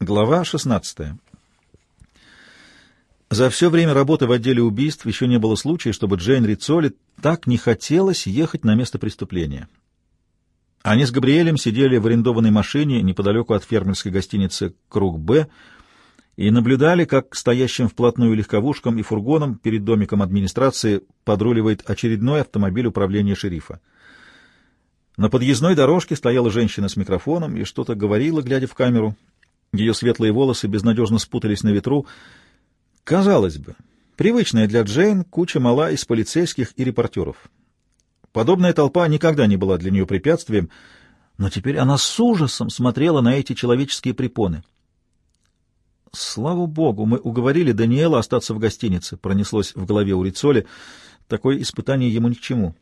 Глава 16. За все время работы в отделе убийств еще не было случая, чтобы Джейн Рицоли так не хотелось ехать на место преступления. Они с Габриэлем сидели в арендованной машине неподалеку от фермерской гостиницы «Круг Б» и наблюдали, как стоящим вплотную легковушкам и фургоном перед домиком администрации подруливает очередной автомобиль управления шерифа. На подъездной дорожке стояла женщина с микрофоном и что-то говорила, глядя в камеру. Ее светлые волосы безнадежно спутались на ветру. Казалось бы, привычная для Джейн куча мала из полицейских и репортеров. Подобная толпа никогда не была для нее препятствием, но теперь она с ужасом смотрела на эти человеческие препоны. «Слава богу, мы уговорили Даниэла остаться в гостинице», — пронеслось в голове у Рицоли. «Такое испытание ему ни к чему».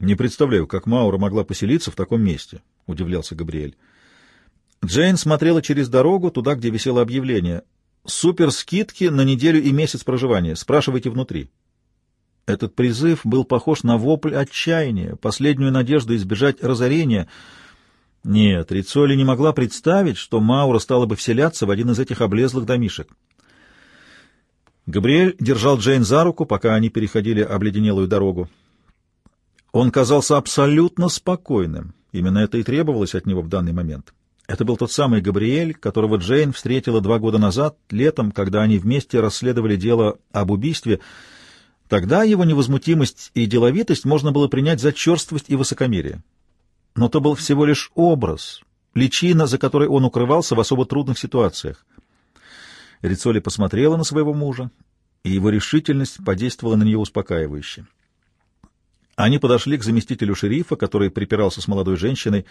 «Не представляю, как Маура могла поселиться в таком месте», — удивлялся Габриэль. Джейн смотрела через дорогу, туда, где висело объявление. «Суперскидки на неделю и месяц проживания. Спрашивайте внутри». Этот призыв был похож на вопль отчаяния, последнюю надежду избежать разорения. Нет, Рицоли не могла представить, что Маура стала бы вселяться в один из этих облезлых домишек. Габриэль держал Джейн за руку, пока они переходили обледенелую дорогу. Он казался абсолютно спокойным. Именно это и требовалось от него в данный момент. Это был тот самый Габриэль, которого Джейн встретила два года назад, летом, когда они вместе расследовали дело об убийстве. Тогда его невозмутимость и деловитость можно было принять за черствость и высокомерие. Но то был всего лишь образ, личина, за которой он укрывался в особо трудных ситуациях. Рицоли посмотрела на своего мужа, и его решительность подействовала на нее успокаивающе. Они подошли к заместителю шерифа, который припирался с молодой женщиной.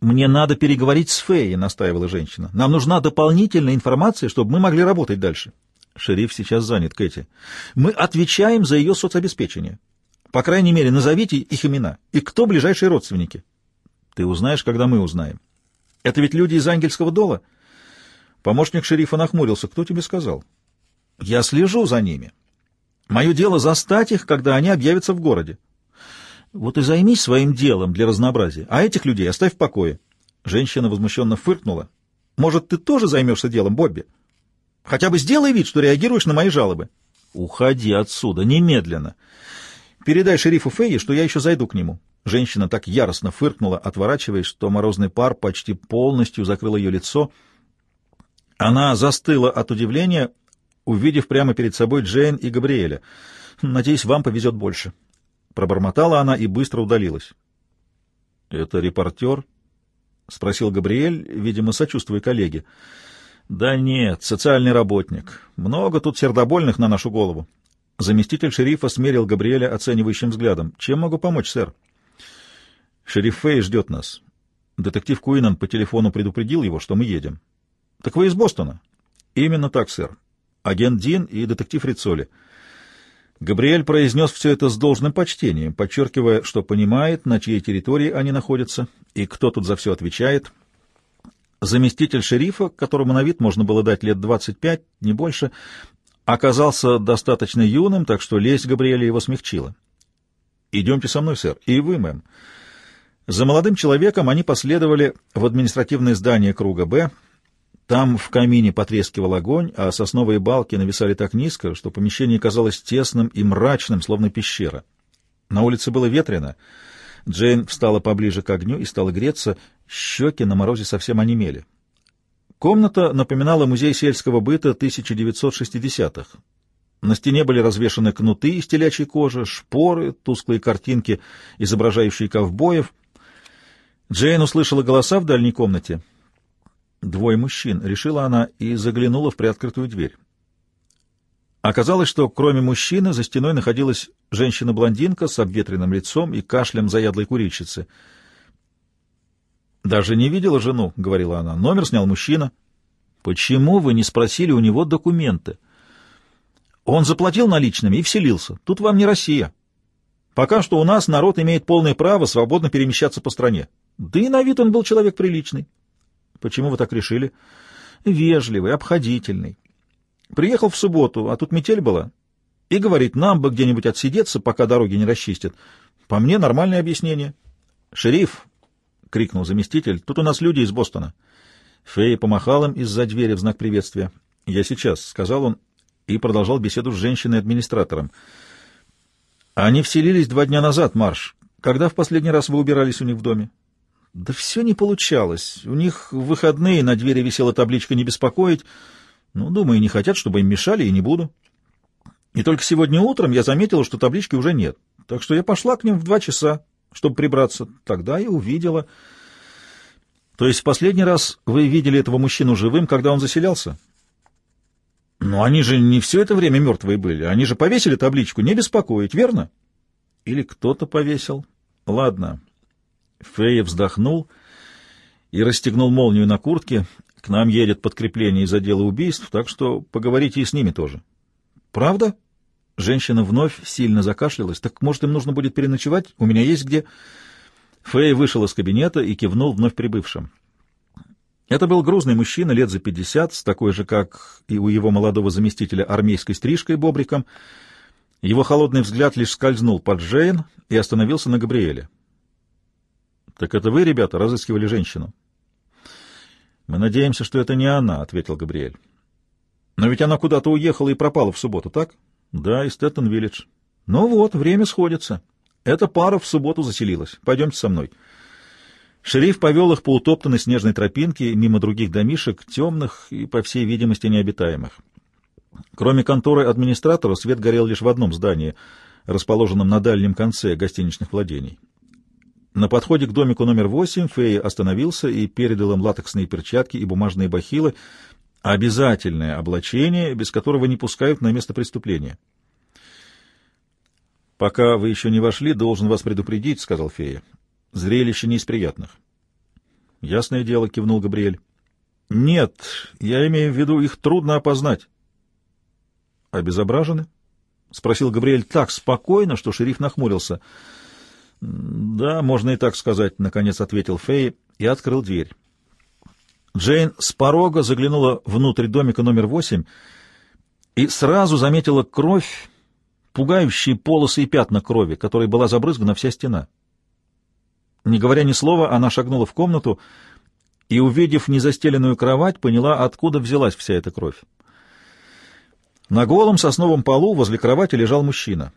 «Мне надо переговорить с Феей», — настаивала женщина. «Нам нужна дополнительная информация, чтобы мы могли работать дальше». «Шериф сейчас занят, Кэти. Мы отвечаем за ее соцобеспечение. По крайней мере, назовите их имена. И кто ближайшие родственники?» «Ты узнаешь, когда мы узнаем». «Это ведь люди из ангельского дола?» Помощник шерифа нахмурился. «Кто тебе сказал?» «Я слежу за ними». Мое дело застать их, когда они объявятся в городе. Вот и займись своим делом для разнообразия, а этих людей оставь в покое. Женщина возмущенно фыркнула. Может, ты тоже займешься делом, Бобби? Хотя бы сделай вид, что реагируешь на мои жалобы. Уходи отсюда, немедленно. Передай шерифу Фейе, что я еще зайду к нему. Женщина так яростно фыркнула, отворачиваясь, что морозный пар почти полностью закрыл ее лицо. Она застыла от удивления, увидев прямо перед собой Джейн и Габриэля. «Надеюсь, вам повезет больше». Пробормотала она и быстро удалилась. «Это репортер?» — спросил Габриэль, видимо, сочувствуя коллеге. «Да нет, социальный работник. Много тут сердобольных на нашу голову». Заместитель шерифа смерил Габриэля оценивающим взглядом. «Чем могу помочь, сэр?» «Шериф Фей ждет нас. Детектив Куинан по телефону предупредил его, что мы едем». «Так вы из Бостона?» «Именно так, сэр агент Дин и детектив Рицоли. Габриэль произнес все это с должным почтением, подчеркивая, что понимает, на чьей территории они находятся и кто тут за все отвечает. Заместитель шерифа, которому на вид можно было дать лет 25, не больше, оказался достаточно юным, так что лесть Габриэля его смягчила. «Идемте со мной, сэр, и вы, мэм». За молодым человеком они последовали в административное здание круга «Б», там в камине потрескивал огонь, а сосновые балки нависали так низко, что помещение казалось тесным и мрачным, словно пещера. На улице было ветрено. Джейн встала поближе к огню и стала греться, щеки на морозе совсем онемели. Комната напоминала музей сельского быта 1960-х. На стене были развешаны кнуты из телячьей кожи, шпоры, тусклые картинки, изображающие ковбоев. Джейн услышала голоса в дальней комнате — Двое мужчин, решила она и заглянула в приоткрытую дверь. Оказалось, что кроме мужчины за стеной находилась женщина-блондинка с обветренным лицом и кашлем заядлой курильщицы. «Даже не видела жену», — говорила она. «Номер снял мужчина». «Почему вы не спросили у него документы?» «Он заплатил наличными и вселился. Тут вам не Россия. Пока что у нас народ имеет полное право свободно перемещаться по стране. Да и на вид он был человек приличный». Почему вы так решили? Вежливый, обходительный. Приехал в субботу, а тут метель была. И говорит, нам бы где-нибудь отсидеться, пока дороги не расчистят. По мне нормальное объяснение. Шериф, — крикнул заместитель, — тут у нас люди из Бостона. Фэй помахал им из-за двери в знак приветствия. «Я сейчас», — сказал он, и продолжал беседу с женщиной-администратором. «Они вселились два дня назад, Марш. Когда в последний раз вы убирались у них в доме?» «Да все не получалось. У них выходные на двери висела табличка «Не беспокоить». Ну, думаю, не хотят, чтобы им мешали, и не буду. И только сегодня утром я заметила, что таблички уже нет. Так что я пошла к ним в два часа, чтобы прибраться. Тогда и увидела. То есть в последний раз вы видели этого мужчину живым, когда он заселялся? Но они же не все это время мертвые были. Они же повесили табличку «Не беспокоить», верно? Или кто-то повесил. Ладно. Фея вздохнул и расстегнул молнию на куртке. К нам едет подкрепление из отдела убийств, так что поговорите и с ними тоже. Правда? Женщина вновь сильно закашлялась. Так, может, им нужно будет переночевать? У меня есть где... Фэй вышел из кабинета и кивнул вновь прибывшим. Это был грузный мужчина лет за пятьдесят, с такой же, как и у его молодого заместителя, армейской стрижкой Бобриком. Его холодный взгляд лишь скользнул под Джейн и остановился на Габриэле. — Так это вы, ребята, разыскивали женщину? — Мы надеемся, что это не она, — ответил Габриэль. — Но ведь она куда-то уехала и пропала в субботу, так? — Да, из Тэттон-Виллидж. — Ну вот, время сходится. Эта пара в субботу заселилась. Пойдемте со мной. — Шериф повел их по утоптанной снежной тропинке мимо других домишек, темных и, по всей видимости, необитаемых. Кроме конторы администратора, свет горел лишь в одном здании, расположенном на дальнем конце гостиничных владений. На подходе к домику номер восемь Фей остановился и передал им латексные перчатки и бумажные бахилы, обязательное облачение, без которого не пускают на место преступления. «Пока вы еще не вошли, должен вас предупредить», — сказал Фея. Зрелище не из приятных. — Ясное дело, — кивнул Габриэль. — Нет, я имею в виду, их трудно опознать. — Обезображены? — спросил Габриэль так спокойно, что шериф нахмурился. — Да, можно и так сказать, — наконец ответил Фэй и открыл дверь. Джейн с порога заглянула внутрь домика номер восемь и сразу заметила кровь, пугающие полосы и пятна крови, которой была забрызгана вся стена. — не говоря ни слова, она шагнула в комнату и, увидев незастеленную кровать, поняла, откуда взялась вся эта кровь. На голом сосновом полу возле кровати лежал мужчина.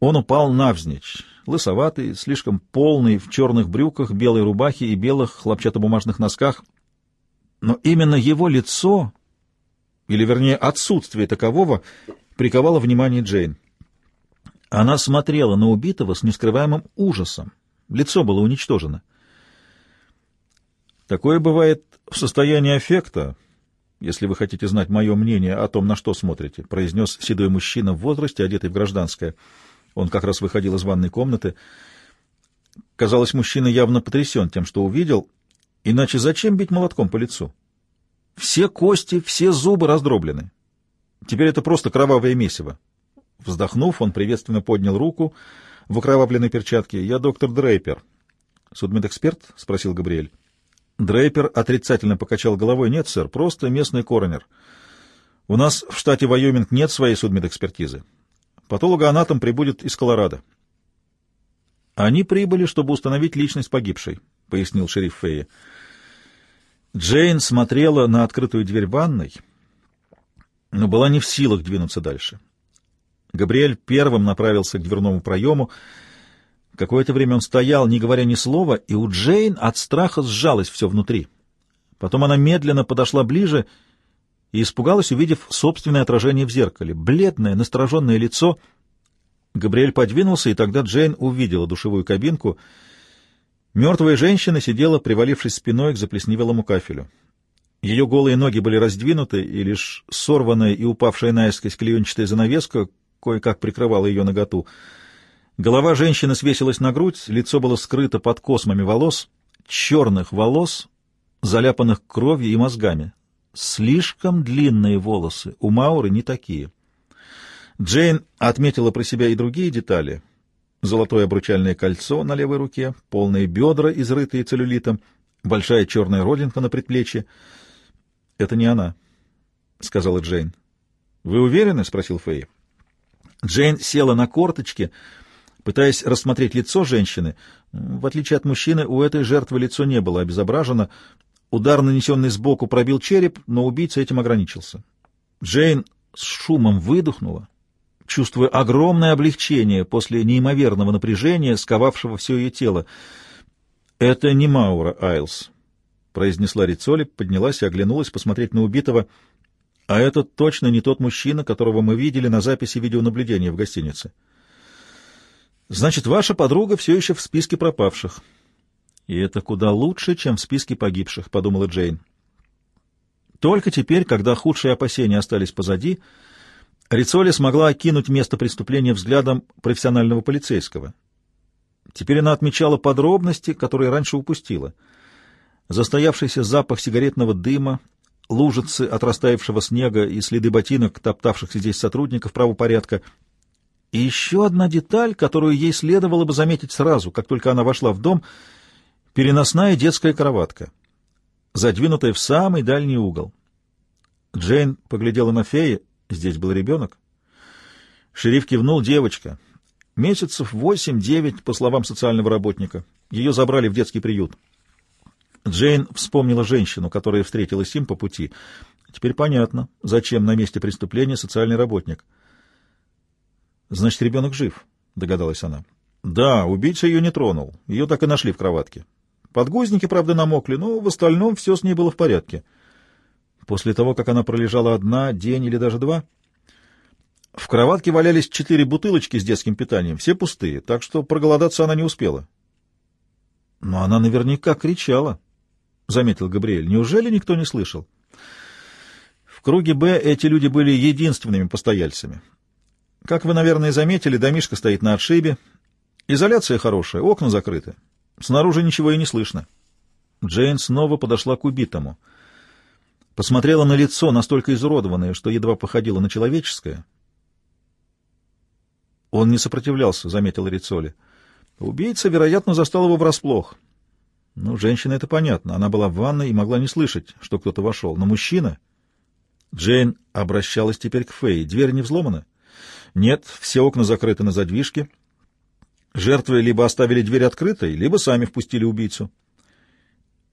Он упал навзничь, лысоватый, слишком полный, в черных брюках, белой рубахе и белых хлопчатобумажных носках. Но именно его лицо, или, вернее, отсутствие такового, приковало внимание Джейн. Она смотрела на убитого с нескрываемым ужасом. Лицо было уничтожено. Такое бывает в состоянии аффекта, если вы хотите знать мое мнение о том, на что смотрите, — произнес седой мужчина в возрасте, одетый в гражданское. Он как раз выходил из ванной комнаты. Казалось, мужчина явно потрясен тем, что увидел, иначе зачем бить молотком по лицу? Все кости, все зубы раздроблены. Теперь это просто кровавое месиво. Вздохнув, он приветственно поднял руку — в окровавленной перчатке. «Я доктор Дрейпер». «Судмедэксперт?» — спросил Габриэль. Дрейпер отрицательно покачал головой. «Нет, сэр, просто местный коронер. У нас в штате Вайоминг нет своей судмедэкспертизы. Патологоанатом прибудет из Колорадо». «Они прибыли, чтобы установить личность погибшей», — пояснил шериф Фея. Джейн смотрела на открытую дверь ванной, но была не в силах двинуться дальше. Габриэль первым направился к дверному проему. Какое-то время он стоял, не говоря ни слова, и у Джейн от страха сжалось все внутри. Потом она медленно подошла ближе и испугалась, увидев собственное отражение в зеркале. Бледное, настороженное лицо. Габриэль подвинулся, и тогда Джейн увидела душевую кабинку. Мертвая женщина сидела, привалившись спиной к заплесневелому кафелю. Ее голые ноги были раздвинуты, и лишь сорванная и упавшая наискось клеенчатая занавеска кое-как прикрывала ее наготу. Голова женщины свесилась на грудь, лицо было скрыто под космами волос, черных волос, заляпанных кровью и мозгами. Слишком длинные волосы, у Мауры не такие. Джейн отметила про себя и другие детали. Золотое обручальное кольцо на левой руке, полные бедра, изрытые целлюлитом, большая черная родинка на предплечье. — Это не она, — сказала Джейн. — Вы уверены? — спросил Фэй. Джейн села на корточки, пытаясь рассмотреть лицо женщины. В отличие от мужчины, у этой жертвы лицо не было обезображено. Удар, нанесенный сбоку, пробил череп, но убийца этим ограничился. Джейн с шумом выдохнула, чувствуя огромное облегчение после неимоверного напряжения, сковавшего все ее тело. «Это не Маура Айлс», — произнесла Рицоли, поднялась и оглянулась посмотреть на убитого. «А это точно не тот мужчина, которого мы видели на записи видеонаблюдения в гостинице». «Значит, ваша подруга все еще в списке пропавших». «И это куда лучше, чем в списке погибших», — подумала Джейн. Только теперь, когда худшие опасения остались позади, Рицоли смогла окинуть место преступления взглядом профессионального полицейского. Теперь она отмечала подробности, которые раньше упустила. Застоявшийся запах сигаретного дыма, лужицы от растаявшего снега и следы ботинок, топтавшихся здесь сотрудников правопорядка. И еще одна деталь, которую ей следовало бы заметить сразу, как только она вошла в дом — переносная детская кроватка задвинутая в самый дальний угол. Джейн поглядела на фея. Здесь был ребенок. Шериф кивнул девочка. Месяцев восемь-девять, по словам социального работника. Ее забрали в детский приют. Джейн вспомнила женщину, которая встретилась им по пути. Теперь понятно, зачем на месте преступления социальный работник. «Значит, ребенок жив», — догадалась она. «Да, убийца ее не тронул. Ее так и нашли в кроватке. Подгузники, правда, намокли, но в остальном все с ней было в порядке. После того, как она пролежала одна, день или даже два, в кроватке валялись четыре бутылочки с детским питанием, все пустые, так что проголодаться она не успела. Но она наверняка кричала, — заметил Габриэль. Неужели никто не слышал? В круге «Б» эти люди были единственными постояльцами. Как вы, наверное, заметили, домишка стоит на отшибе. Изоляция хорошая, окна закрыты. Снаружи ничего и не слышно. Джейн снова подошла к убитому. Посмотрела на лицо, настолько изуродованное, что едва походило на человеческое. Он не сопротивлялся, — заметил Рицоли. Убийца, вероятно, застал его врасплох. Ну, женщина это понятно. Она была в ванной и могла не слышать, что кто-то вошел. Но мужчина... Джейн обращалась теперь к Фэй. Дверь не взломана? Нет, все окна закрыты на задвижке. Жертвы либо оставили дверь открытой, либо сами впустили убийцу.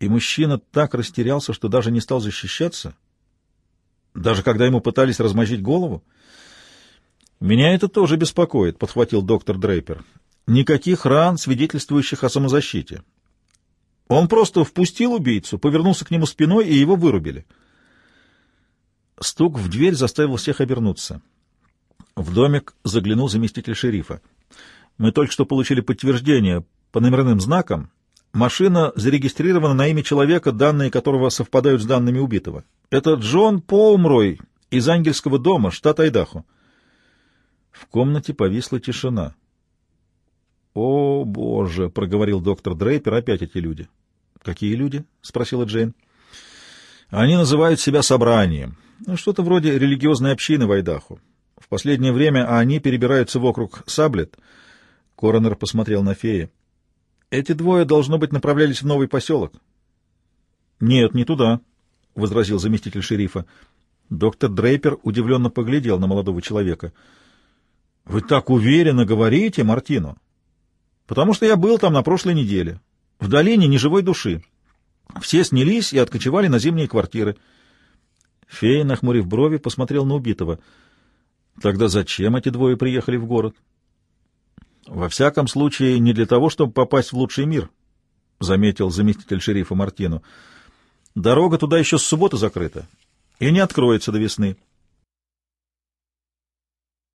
И мужчина так растерялся, что даже не стал защищаться, даже когда ему пытались размозжить голову. «Меня это тоже беспокоит», — подхватил доктор Дрейпер. «Никаких ран, свидетельствующих о самозащите. Он просто впустил убийцу, повернулся к нему спиной, и его вырубили». Стук в дверь заставил всех обернуться. В домик заглянул заместитель шерифа. Мы только что получили подтверждение по номерным знакам. Машина зарегистрирована на имя человека, данные которого совпадают с данными убитого. Это Джон Поумрой из Ангельского дома, штат Айдахо. В комнате повисла тишина. «О, Боже!» — проговорил доктор Дрейпер. «Опять эти люди». «Какие люди?» — спросила Джейн. «Они называют себя собранием. Ну, что-то вроде религиозной общины в Айдахо. В последнее время они перебираются вокруг Саблет — Коронер посмотрел на фея. «Эти двое, должно быть, направлялись в новый поселок». «Нет, не туда», — возразил заместитель шерифа. Доктор Дрейпер удивленно поглядел на молодого человека. «Вы так уверенно говорите, Мартино?» «Потому что я был там на прошлой неделе. В долине ни живой души. Все снялись и откочевали на зимние квартиры». Фея, нахмурив брови, посмотрел на убитого. «Тогда зачем эти двое приехали в город?» Во всяком случае, не для того, чтобы попасть в лучший мир, — заметил заместитель шерифа Мартину. Дорога туда еще с субботы закрыта и не откроется до весны.